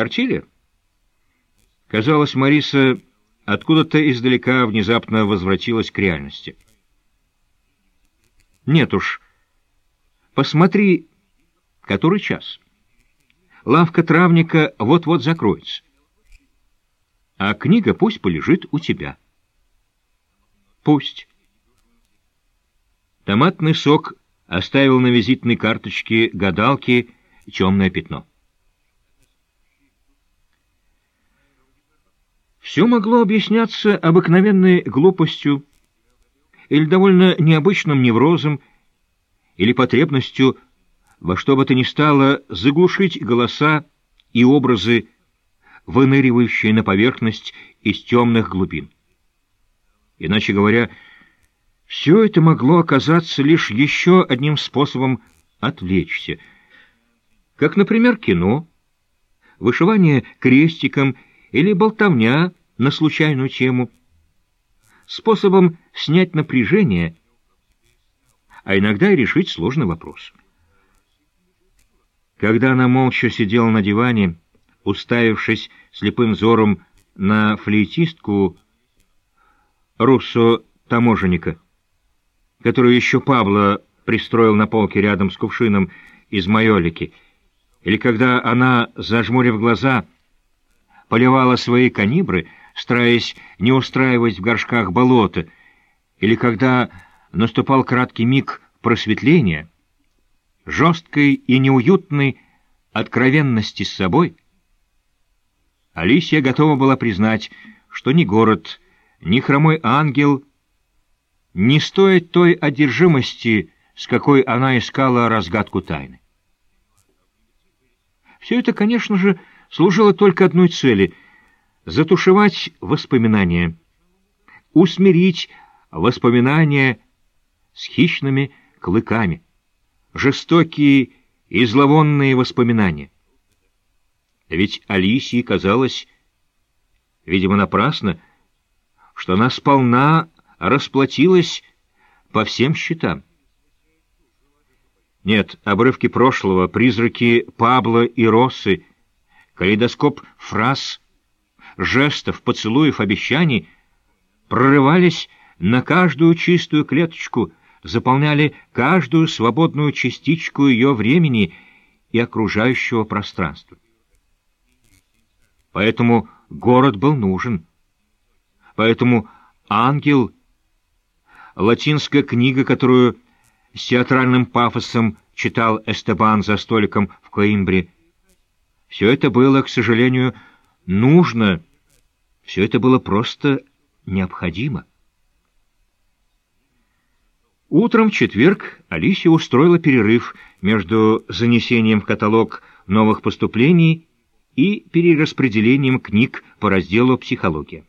Тортили? Казалось, Мариса откуда-то издалека внезапно возвратилась к реальности. Нет уж, посмотри, который час. Лавка травника вот-вот закроется. А книга пусть полежит у тебя. Пусть. Томатный сок оставил на визитной карточке гадалки темное пятно. Все могло объясняться обыкновенной глупостью или довольно необычным неврозом, или потребностью во что бы то ни стало заглушить голоса и образы, выныривающие на поверхность из темных глубин. Иначе говоря, все это могло оказаться лишь еще одним способом отвлечься, как, например, кино, вышивание крестиком или болтовня на случайную тему, способом снять напряжение, а иногда и решить сложный вопрос. Когда она молча сидела на диване, уставившись слепым взором на флейтистку Руссо-таможенника, которую еще Пабло пристроил на полке рядом с кувшином из майолики, или когда она, зажмурив глаза, поливала свои канибры, стараясь не устраивать в горшках болота, или когда наступал краткий миг просветления, жесткой и неуютной откровенности с собой, Алисия готова была признать, что ни город, ни хромой ангел не стоят той одержимости, с какой она искала разгадку тайны. Все это, конечно же, служило только одной цели — затушевать воспоминания, усмирить воспоминания с хищными клыками, жестокие и зловонные воспоминания. Ведь Алисии казалось, видимо, напрасно, что она сполна расплатилась по всем счетам. Нет, обрывки прошлого, призраки Пабло и Россы, калейдоскоп фраз, жестов, поцелуев, обещаний прорывались на каждую чистую клеточку, заполняли каждую свободную частичку ее времени и окружающего пространства. Поэтому город был нужен. Поэтому ангел, латинская книга, которую с театральным пафосом читал Эстебан за столиком в Коимбре, все это было, к сожалению, нужно, все это было просто необходимо. Утром в четверг Алисия устроила перерыв между занесением в каталог новых поступлений и перераспределением книг по разделу «Психология».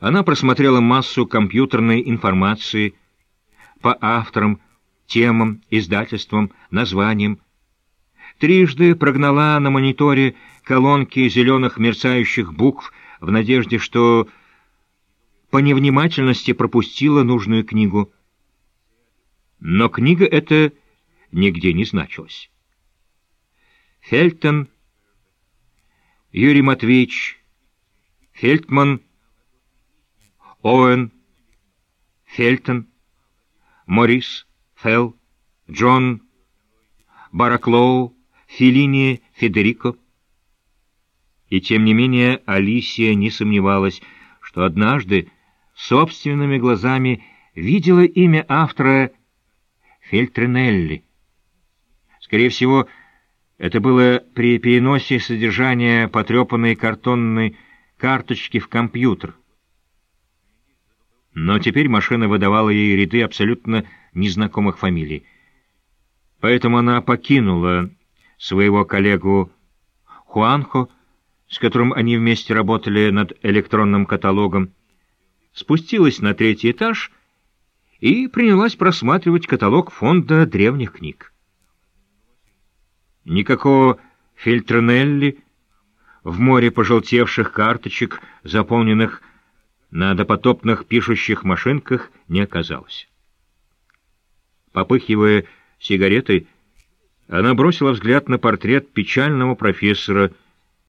Она просмотрела массу компьютерной информации по авторам, темам, издательствам, названиям, трижды прогнала на мониторе колонки зеленых мерцающих букв в надежде, что по невнимательности пропустила нужную книгу. Но книга эта нигде не значилась. Фельтон, Юрий Матвеевич, Фельдман, Оуэн, Фельтон, Морис, Фелл, Джон, Бараклоу, Феллини, Федерико. И тем не менее Алисия не сомневалась, что однажды собственными глазами видела имя автора Фельтринелли. Скорее всего, это было при переносе содержания потрепанной картонной карточки в компьютер. Но теперь машина выдавала ей ряды абсолютно незнакомых фамилий. Поэтому она покинула своего коллегу Хуанхо, с которым они вместе работали над электронным каталогом, спустилась на третий этаж и принялась просматривать каталог фонда древних книг. Никакого Фильтронелли в море пожелтевших карточек, заполненных на допотопных пишущих машинках, не оказалось. Попыхивая сигаретой, Она бросила взгляд на портрет печального профессора